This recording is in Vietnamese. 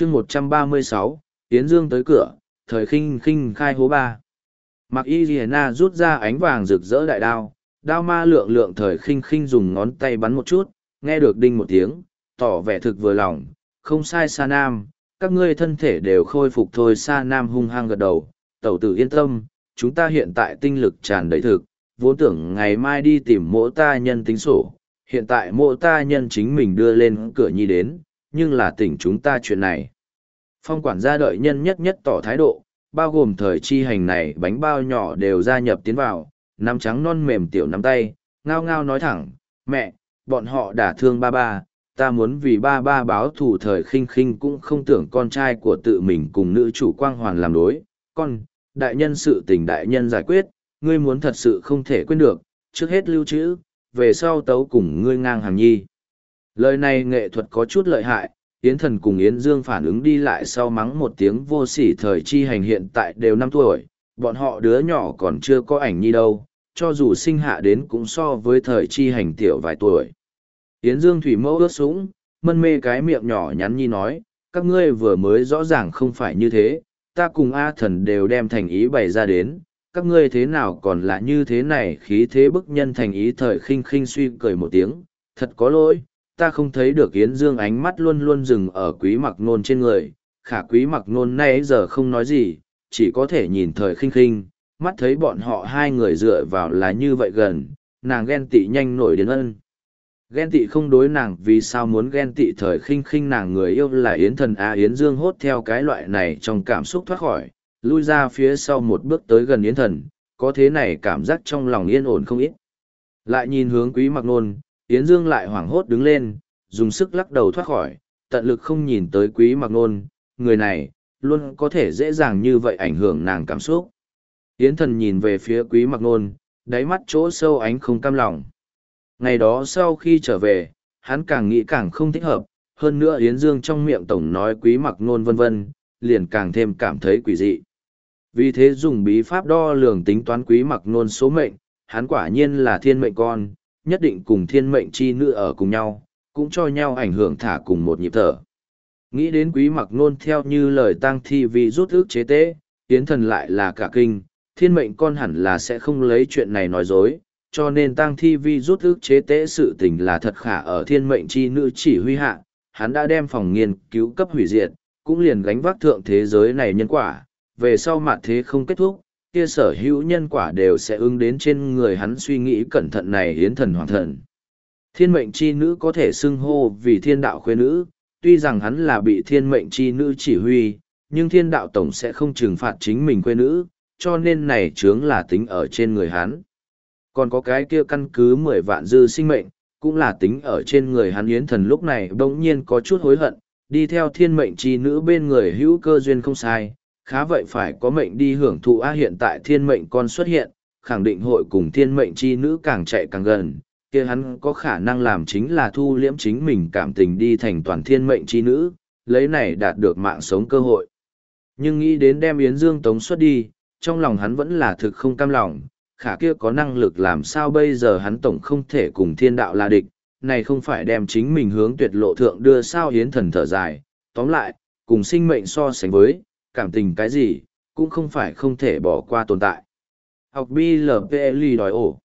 chương một trăm ba mươi sáu Yến Dương tới cửa, thời khinh khinh khai hố ba. Mặc y na rút ra ánh vàng rực rỡ đại đao, đao ma lượng lượng thời khinh khinh dùng ngón tay bắn một chút, nghe được đinh một tiếng, tỏ vẻ thực vừa lòng, không sai Sa Nam, các ngươi thân thể đều khôi phục thôi Sa Nam hung hăng gật đầu, tẩu tử yên tâm, chúng ta hiện tại tinh lực tràn đầy thực, vốn tưởng ngày mai đi tìm mỗ ta nhân tính sổ, hiện tại mỗ ta nhân chính mình đưa lên cửa nhi đến, nhưng là tỉnh chúng ta chuyện này. Phong quản gia đợi nhân nhất nhất tỏ thái độ, bao gồm thời chi hành này bánh bao nhỏ đều gia nhập tiến vào, nắm trắng non mềm tiểu nắm tay, ngao ngao nói thẳng, mẹ, bọn họ đã thương ba ba, ta muốn vì ba ba báo thù thời khinh khinh cũng không tưởng con trai của tự mình cùng nữ chủ quang hoàn làm đối, con, đại nhân sự tình đại nhân giải quyết, ngươi muốn thật sự không thể quên được, trước hết lưu trữ, về sau tấu cùng ngươi ngang hàng nhi. Lời này nghệ thuật có chút lợi hại, Yến Thần cùng Yến Dương phản ứng đi lại sau mắng một tiếng vô sỉ thời chi hành hiện tại đều năm tuổi, bọn họ đứa nhỏ còn chưa có ảnh nhi đâu, cho dù sinh hạ đến cũng so với thời chi hành tiểu vài tuổi. Yến Dương thủy mẫu ướt sũng, mân mê cái miệng nhỏ nhắn nhi nói, các ngươi vừa mới rõ ràng không phải như thế, ta cùng A thần đều đem thành ý bày ra đến, các ngươi thế nào còn là như thế này khí thế bức nhân thành ý thời khinh khinh suy cười một tiếng, thật có lỗi, ta không thấy được Yến Dương ánh mắt luôn luôn dừng ở quý mặc nôn trên người, khả quý mặc nôn nay giờ không nói gì, chỉ có thể nhìn thời khinh khinh, mắt thấy bọn họ hai người dựa vào là như vậy gần, nàng ghen tị nhanh nổi đến ân. Ghen tị không đối nàng vì sao muốn ghen tị thời khinh khinh nàng người yêu là Yến thần A Yến Dương hốt theo cái loại này trong cảm xúc thoát khỏi, lui ra phía sau một bước tới gần Yến thần, có thế này cảm giác trong lòng yên ổn không ít. Lại nhìn hướng quý mặc nôn, Yến Dương lại hoảng hốt đứng lên, dùng sức lắc đầu thoát khỏi, tận lực không nhìn tới quý mặc nôn, người này, luôn có thể dễ dàng như vậy ảnh hưởng nàng cảm xúc. Yến thần nhìn về phía quý mặc nôn, đáy mắt chỗ sâu ánh không cam lòng. Ngày đó sau khi trở về, hắn càng nghĩ càng không thích hợp, hơn nữa Yến Dương trong miệng tổng nói quý mặc nôn vân vân, liền càng thêm cảm thấy quỷ dị. Vì thế dùng bí pháp đo lường tính toán quý mặc nôn số mệnh, hắn quả nhiên là thiên mệnh con, nhất định cùng thiên mệnh chi nữ ở cùng nhau, cũng cho nhau ảnh hưởng thả cùng một nhịp thở. Nghĩ đến quý mặc nôn theo như lời tăng thi vì rút ước chế tế, tiến thần lại là cả kinh, thiên mệnh con hẳn là sẽ không lấy chuyện này nói dối, cho nên tăng thi vi rút ước chế tế sự tình là thật khả ở thiên mệnh chi nữ chỉ huy hạ, hắn đã đem phòng nghiên cứu cấp hủy diệt, cũng liền gánh vác thượng thế giới này nhân quả, về sau mặt thế không kết thúc, kia sở hữu nhân quả đều sẽ ứng đến trên người hắn suy nghĩ cẩn thận này hiến thần hoàng thần. Thiên mệnh chi nữ có thể xưng hô vì thiên đạo khuê nữ, tuy rằng hắn là bị thiên mệnh chi nữ chỉ huy, nhưng thiên đạo tổng sẽ không trừng phạt chính mình khuê nữ, cho nên này chướng là tính ở trên người hắn. Còn có cái kia căn cứ mười vạn dư sinh mệnh, cũng là tính ở trên người hắn yến thần lúc này bỗng nhiên có chút hối hận, đi theo thiên mệnh chi nữ bên người hữu cơ duyên không sai, khá vậy phải có mệnh đi hưởng thụ a hiện tại thiên mệnh con xuất hiện, khẳng định hội cùng thiên mệnh chi nữ càng chạy càng gần, kia hắn có khả năng làm chính là thu liễm chính mình cảm tình đi thành toàn thiên mệnh chi nữ, lấy này đạt được mạng sống cơ hội. Nhưng nghĩ đến đem Yến Dương Tống xuất đi, trong lòng hắn vẫn là thực không cam lòng, khả kia có năng lực làm sao bây giờ hắn tổng không thể cùng thiên đạo là địch, này không phải đem chính mình hướng tuyệt lộ thượng đưa sao Yến thần thở dài, tóm lại, cùng sinh mệnh so sánh với, cảm tình cái gì, cũng không phải không thể bỏ qua tồn tại. Học BLPL đòi ổ.